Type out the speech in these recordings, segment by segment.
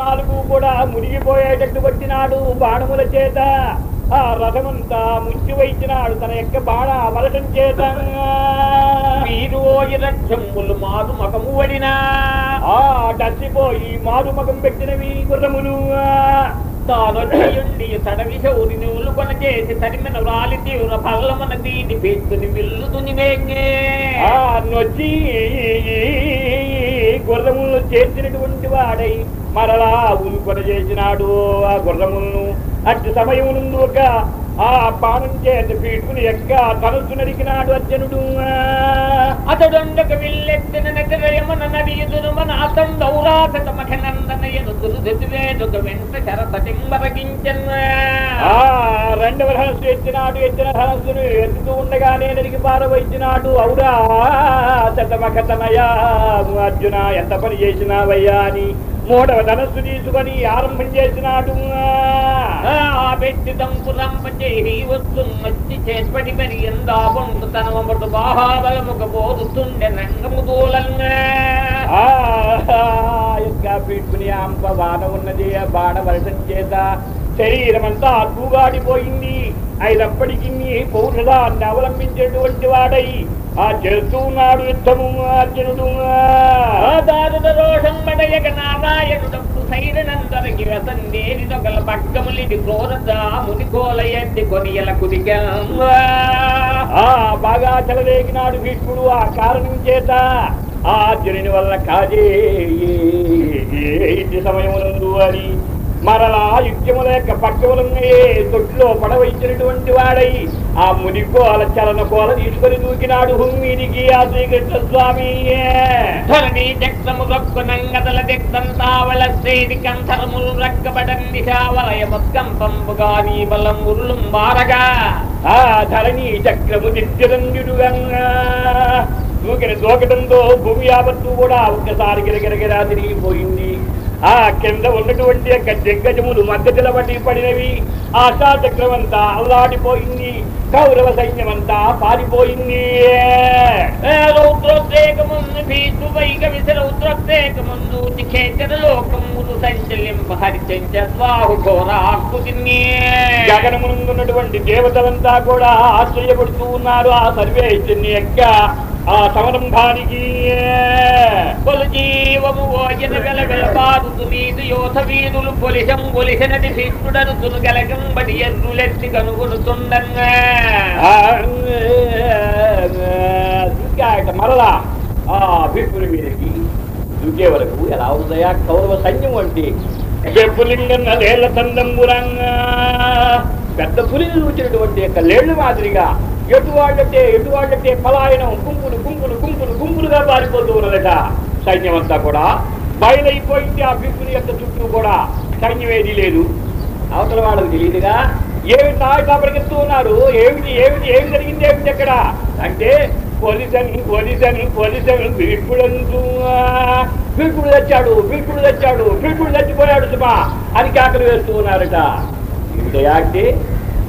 నాలుగు కూడా మునిగిపోయేటట్టు పట్టినాడు బాణముల చేత. ఆ రథమంతా ముంచి వైచినాడు తన యొక్క బాణ వలటం చేత. వీరు మారు మగము వడినా. ఆ డసిపోయి మారు పెట్టినవి గుర్రములు తానొచ్చి తడవి చౌరి నువ్వులు కొన చేసి తరిమిన రాలి తీవ్ర పల్లమన దీని పెట్టుని విల్లు వేంగే. ఆ నొచ్చి గుర్రములను చేర్చినటువంటి వాడై మరలా ఉల్కొన చేసినాడు ఆ గుర్రములను అట్టి సమయమునందు ఒక ఆ పానం చేత పీటుకుని ఎక్క తనసు నరికినాడు అర్జునుడు. అతడొండక విల్లెత్తిన నగరయమన నడియుదురు మన అతం దౌరాసత మఖనందన ఎనుదురు వెంట శరసటింబరగించన్ ఆ రెండవ ధనస్సు ఎత్తినాడు ఎత్తిన ధనస్సును ఎత్తుతూ ఉండగానే నరికి పారవైచినాడు అవురా శతమఖతనయా అర్జున ఎంత పని చేసినావయ్యా అని మూడవ ధనస్సు తీసుకొని ఆరంభం చేసినాడు మచ్చి చేపటి మరి ఎందాపండు తన మమడు బాహాబలముక పోతుండే రంగము దూలంగా ఆ యొక్క పీటుకుని అంప వాన ఉన్నది బాణ వర్షం చేత శరీరం అంతా తూగాడిపోయింది అయినప్పటికీ పౌరుషాన్ని అవలంబించేటువంటి వాడై ఆ చేస్తూ ఉన్నాడు యుద్ధము అర్జునుడు దారుణ రోషం పడయక నారాయణుడప్పుడు సైరనందరికి వసందేరి దొగల పక్కములిడి క్రోరత ముని కోలయద్ది కొనియల కుదిగమ్మ ఆ. బాగా చెలరేగినాడు భీష్ముడు ఆ కారణం చేత. ఆ అర్జునుని వల్ల ఇంటి సమయమునందు అని మరలా యుద్ధముల యొక్క పక్కములున్నాయే తొట్టులో పడవైచినటువంటి వాడై ఆ మునికోల చలన కోల తీసుకొని దూకినాడు హుమ్మీనికి ఆ శ్రీకృష్ణ స్వామి ధరణి చక్రము రొక్కునంగదల దిక్తంతావల శ్రేణి కంఠరములు రక్కబడన్ దిశావలయ ముత్కంపంపుగా నీ బలం ఉరుళం బారగా. ఆ ధరణి చక్రము దిత్యరంజుడుగా దూకిన దూకటంతో భూమి యావత్తు కూడా ఒక్కసారి గిరగిరగిరా తిరిగిపోయింది. ఆ కింద ఉన్నటువంటి యొక్క దిగ్గజములు మధ్యలో పడి పడినవి. ఆశా అంతా అల్లాడిపోయింది కౌరవ సైన్యమంతా పారిపోయింది. దిఖేచర స్వాహు ఘోరాకృతిని గగనమునందున్నటువంటి దేవతలంతా కూడా ఆశ్చర్యపడుతూ ఉన్నారు. ఆ సర్వేశ్వరుని యొక్క ఆ సమరంభానికి కొలు జీవము ఓజన గల వెలపారుతు నీదు యోధ వీరులు పొలిశం పొలిశనది భీష్ముడను తును గలగంబడి ఎర్రులెత్తి కనుగొనుతుండంగా ఆ, దూకాయట మరలా ఆ భీష్ముని మీదకి దూకే వరకు ఎలా ఉందయా కౌరవ సైన్యం అంటే పులింగన్న లేళ్ళ తందంబురంగా. పెద్ద పులిని చూచినటువంటి యొక్క లేళ్ళ మాదిరిగా ఎటు వాళ్ళంటే ఎటు పలాయనం గుంపులు గుంపులు గుంపులు గుంపులుగా పారిపోతూ ఉన్నదట సైన్యం అంతా కూడా. బయలైపోయింది ఆ భీష్ముని యొక్క చుట్టూ కూడా. సైన్యం ఏదీ లేదు. అవతల వాళ్ళకి తెలియదుగా. ఏమి నాయక పరిగెత్తూ ఉన్నారు? ఏమిటి ఏమిటి ఏం జరిగింది ఏమిటి అక్కడ? అంటే పోలీసన్ పోలీసన్ పోలీసన్ భీష్ముడంటూ భీష్ముడు తెచ్చాడు భీష్ముడు తెచ్చాడు భీష్ముడు చచ్చిపోయాడు సుమా అని కేకలు వేస్తూ ఉన్నారట. ఏమిటయా అంటే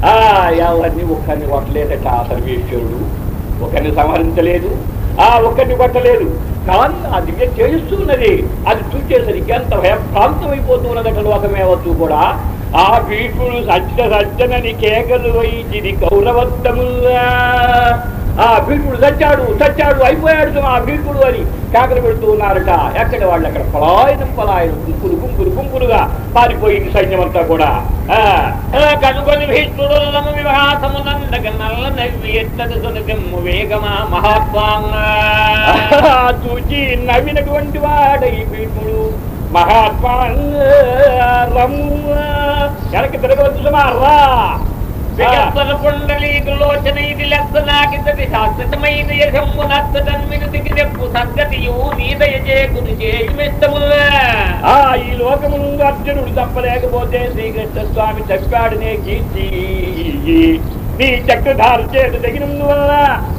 ఆ ఎవరిని ఒక్కరిని కొట్టలేదట ఆ సర్వేశ్వరుడు ఒకరిని సంహరించలేదు. ఆ ఒక్కరిని కొట్టలేదు. కానీ ఆ దివ్య చేయిస్తున్నది. అది చూచేసరికి అంత భయప్రాంతమైపోతున్నదట లోకమేవచ్చు కూడా. ఆ భీకుడు సత్య సజ్జనని కేకలు వైద్యుడి కౌరవత్తముల్లా ఆ భీష్ముడు చచ్చాడు చచ్చాడు అయిపోయాడు ఆ భీష్ముడు అని కేకలు పెడుతూ ఉన్నారట. ఎక్కడ వాళ్ళు అక్కడ పలాయనం పలాయనం గుంపులు గుంపులు గుంపులుగా పారిపోయింది సైన్యం అంతా కూడా వేగమా మహాత్వాంగా. చూచి నవ్వినటువంటి వాడై భీష్ముడు మహాత్మా రమ్ము వెనక్కి తిరగవచ్చు రా విగర్భన పుండలీకులోచన ఇది లెక్కనాకితది శాశ్వతమైన యశమ్ము నచ్చటన్మిను దిగిరెప్పు సద్గతియు నీదయ ఆ ఈ లోకమును అర్జునుడు తప్పలేకపోతే శ్రీకృష్ణ స్వామి చెప్పాడునే కీర్తి. నీ చక్రధారు చేత తగినందువల్ల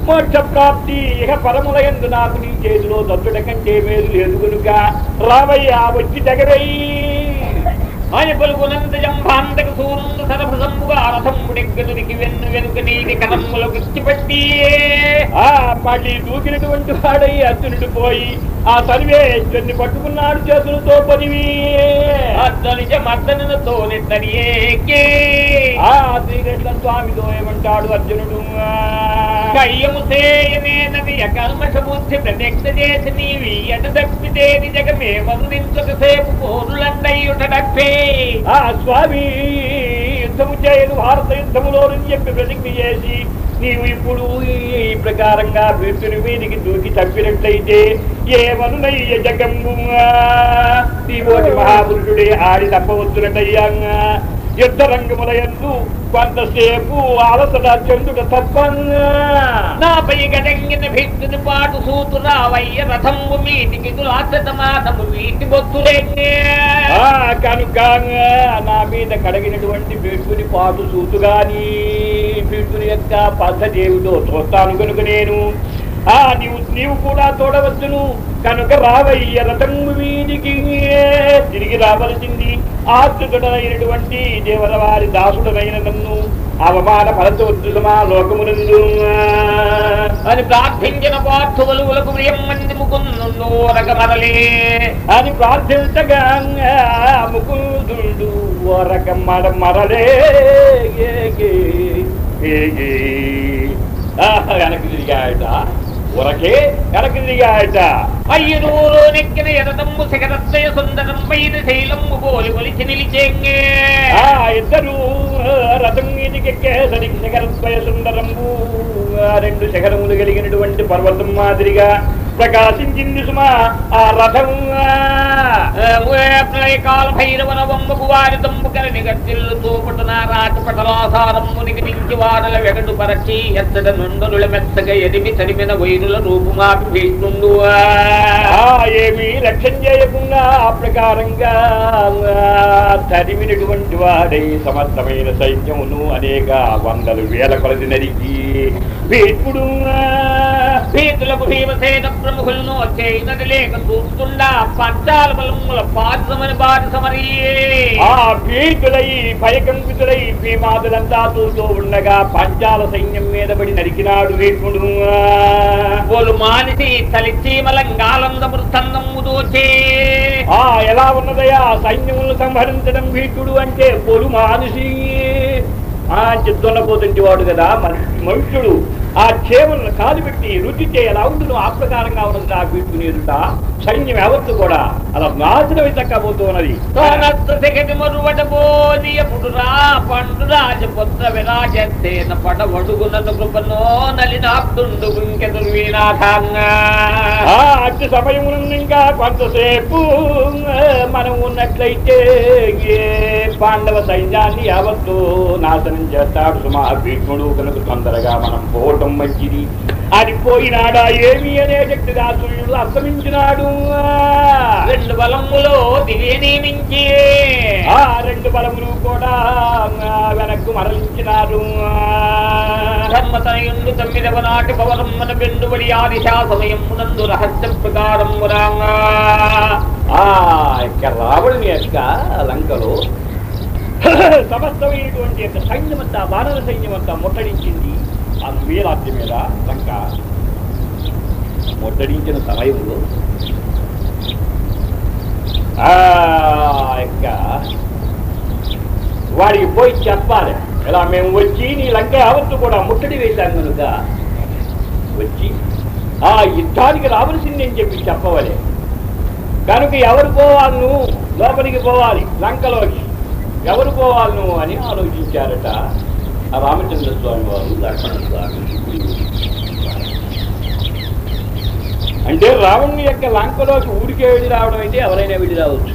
మోక్ష ప్రాప్తి ఇక పరములయందు నాకు నీ చేతిలో దత్తుడ కంటే మేలు లేదు రావయ్యా వచ్చి దగ్గరయ్యి ఆయన పలుకునంత జంభాంతక సూరుండు సరభసంబుగా రథముడెక్కదునికి వెన్ను వెనుక నీటి కరమ్ముల గుర్చిపట్టి ఆ మళ్ళీ దూకినటువంటి వాడై అర్జునుడు పోయి ఆ సర్వేశ్వరుని పట్టుకున్నాడు చేతులతో పదివి. ఆ అర్జునిజ మర్దనతో నిట్టడియేకే ఆ శ్రీకృష్ణ స్వామితో ఏమంటాడు అర్జునుడు? కయ్యము సేయమేనది అకల్మష బుద్ధి ప్రత్యక్ష చేసి నీవి ఎట తప్పితేది జగమే వరుణించక సేపు పోరులండయుటడప్పే ఆ స్వామి యుద్ధము చేయను భారత యుద్ధములో చెప్పి ప్రతిజ్ఞ చేసి నీవు ఇప్పుడు ఈ ప్రకారంగా భీతుని మీదికి దూకి చంపినట్లయితే ఏమనునయ్య జగమ్ము? నీవోటి మహాపురుషుడే ఆడి తప్పవచ్చునటయ్యా యుద్ధ రంగములయందు కొంతసేపు అలసట చెందుట తప్పంగా నాపై గడంగిన భిత్తుని పాటు సూతురావయ్య రథంబు మీటికి దులాసమానము వీటి బొత్తులెన్నే ఆ కనుక నా మీద కడిగినటువంటి భీష్ముని పాటు చూతుగాని భీష్ముని యొక్క పద్ధతి ఏమిటో చూస్తాను కనుక నేను. ఆ నీవు నీవు కూడా చూడవచ్చును కనుక రావయ్య రథం వీధికి తిరిగి రావలసింది. ఆశ్రితుడైనటువంటి దేవర వారి దాసుడనైన నన్ను అవమాన పరచవద్దు సమా లోకమునందు. అని ప్రార్థించిన పార్థువలువులకు ప్రియం మంది ముకుందు రకమరలే అని ప్రార్థించగా ముకుందుడు ఓరక మర మరలే వెనక్కి తిరిగాయట. ఉరకే వెనక్కి తిరిగాయట అయ్యనూరు నెక్కిన ఎరదంబు శిఖరత్రయ సుందరం పైన శైలమ్ము పోలి కొలిచి నిలిచేంగే. ఆ ఇద్దరు రథం మీదకెక్కేసరికి శిఖరద్వయ సుందరంబు. ఆ రెండు శిఖరములు కలిగినటువంటి పర్వతం మాదిరిగా ప్రకాశించింది సుమా ఆ రథం ప్రళయకాల భైరవన బొమ్మకు వారి దంబు కరని గట్టిల్లు తోపుటున రాట పటలాసారమ్మునికి మించి వాడల వెగడు పరచి ఎత్తడ నుండనుల మెత్తగా ఎదిమి తరిమిన వైరుల రూపుమాపి భీష్ణుండు ఆ ఏమీ లక్ష్యం చేయకుండా ఆ ప్రకారంగా తరిమినటువంటి వాడై సమస్తమైన సైన్యమును అనేక వందలు వేల కొలది నరికి భీష్ముడు భీతులకు భీమసేన ప్రముఖులను చేయనది లేక చూస్తుండా పంచాల బలముల సమరియే ఆ భీతులై భయకంపితులై భీమాదులంతా చూస్తూ ఉండగా పంచాల సైన్యం మీద పడి నరికినాడు భీష్ముడు పోలు మానిసి తలిచీమలంగాలందమృతందము దోచే. ఆ ఎలా ఉన్నదయా సైన్యములను సంహరించడం భీతుడు అంటే పొలు మానుసి. ఆ చిత్తున్నపోతుంటే వాడు కదా మనిషి మనుష్యుడు. ఆ చేమలను కాలు పెట్టి రుచితే ఎలా ఉండును ఆ ప్రకారంగా ఉన్నది ఆ ఎదుట సైన్యం యావత్తు కూడా అలా నాశనం తక్కబోతూ ఉన్నది అట్టి సమయమునందు ఇంకా కొంతసేపు మనం ఉన్నట్లయితే ఏ పాండవ సైన్యాన్ని యావత్తు నాశనం చేస్తాడు. సుమా భీష్ముడు కనుక తొందరగా మనం పోవటం మంచిది. అది పోయినాడా ఏమి అనేటట్టుగా సూర్యుడు అస్తమించినాడు. రెండు బలములో దివే నియమించి ఆ రెండు బలములు కూడా వెనక్కు మరలించినారు ధర్మతనయుండు తమ్మిదవ నాటి పవరమ్మన బెండుబడి ఆదిశా సమయమునందు రహస్య ప్రకారం ఆ యొక్క రావణుని యొక్క లంకలో సమస్తమైనటువంటి యొక్క సైన్యమంతా వానర సైన్యమంతా ముట్టడించింది. ఆ వీరాద్రి మీద లంక ముట్టడించిన సమయంలో ఆ యొక్క వాడికి పోయి చెప్పాలి ఇలా మేము వచ్చి నీ లంక యావత్తు కూడా ముట్టడి వేశాం కనుక వచ్చి ఆ యుద్ధానికి రావలసింది అని చెప్పి చెప్పవాలి కనుక ఎవరు పోవాలి నువ్వు లోపలికి పోవాలి లంకలోకి ఎవరు పోవాలి నువ్వు అని ఆలోచించారట ఆ రామచంద్ర స్వామి వారు లక్ష్మణ స్వామి. అంటే రావణుని యొక్క లంకలోకి ఊరికే వెళ్ళి రావడం అయితే ఎవరైనా వెళ్ళి రావచ్చు.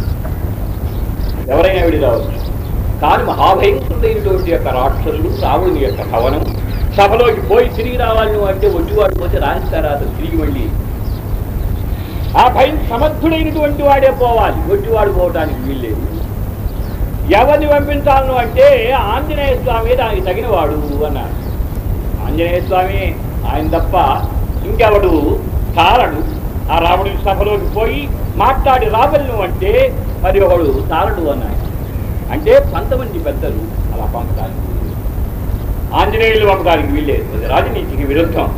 ఎవరైనా వెళ్ళి రావచ్చు. కానీ మహాభయంకరుడైనటువంటి యొక్క రాక్షసుడు రావణుని యొక్క భవనం సభలోకి పోయి తిరిగి రావాలి నువ్వు అంటే ఒడ్డువాడు పోతే రాణిస్తారా అతను తిరిగి మళ్ళీ. ఆ భయం సమర్థుడైనటువంటి వాడే పోవాలి. ఒడ్డివాడు పోవడానికి వీల్లేదు. ఎవరిని పంపించాలను అంటే ఆంజనేయ స్వామి దానికి తగినవాడు అన్నాడు. ఆంజనేయ స్వామి ఆయన తప్ప ఇంకెవడు తారడు. ఆ రాముడి సభలోకి పోయి మాట్లాడి రావలను అంటే మరి ఒకడు తారడు అన్నాడు. అంటే కొంతమంది పెద్దలు అలా పంపడానికి ఆంజనేయులు పంపడానికి వీల్లేదు. అది రాజనీతికి విరుద్ధం.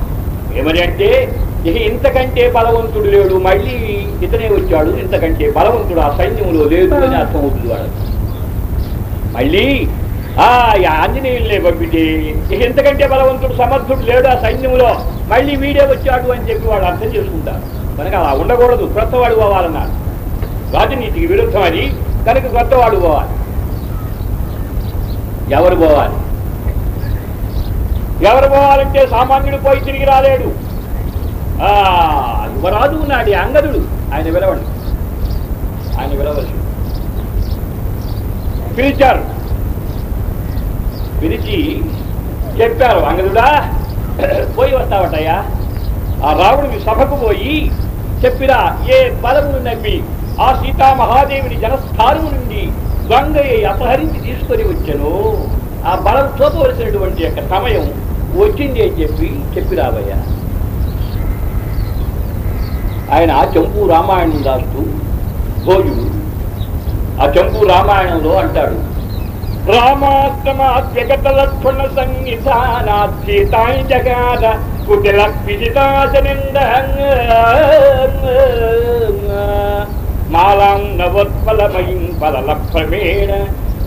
ఏమని అంటే ఇక ఇంతకంటే బలవంతుడు లేడు. మళ్ళీ ఇతనే వచ్చాడు. ఇంతకంటే బలవంతుడు ఆ సైన్యంలో లేదు అని అర్థం అవుతుంది వాడు మళ్ళీ? ఆ ఈ ఆంజనేయుల్నే పంపితే. ఇంతకంటే బలవంతుడు సమర్థుడు లేడు ఆ సైన్యంలో. మళ్ళీ వీడే వచ్చాడు అని చెప్పి వాడు అర్థం చేసుకుంటారు కనుక అలా ఉండకూడదు. క్రొత్తవాడు పోవాలన్నారు రాజనీతికి విరుద్ధం అది కనుక క్రొత్తవాడు పోవాలి. ఎవరు పోవాలి? ఎవరు పోవాలంటే సామాన్యుడు పోయి తిరిగి రాలేడు. ఆ యువరాజు ఉన్నాడు అంగదుడు. ఆయన విలవండి ఆయన విలవలసి పిలిచారు. పిలిచి చెప్పారు అంగదుడా పోయి వస్తావటయ్యా. ఆ రావణుని సభకు పోయి చెప్పిరా ఏ బలమును నమ్మి ఆ సీతా మహాదేవిని జనస్థానము నుండి గంగయ్య అపహరించి తీసుకొని వచ్చాను. ఆ బలం చూపవలసినటువంటి యొక్క సమయం వచ్చింది అని చెప్పి చెప్పి రావయ్యా ఆయన చంపు రామాయణం రాస్తూ భోజుడు ఆ చంపు రామాయణంలో అంటాడు రామాశ్రమాద్యగత లక్ష్మణ సంగీతానాథ్యతాయి జగాద కుటిల పిజితాచనింద మాలాం నవోత్పలమయం ఫలలక్ష్మేణ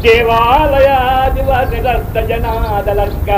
దేవాలయాదివనిరస్త జనాదలర్గ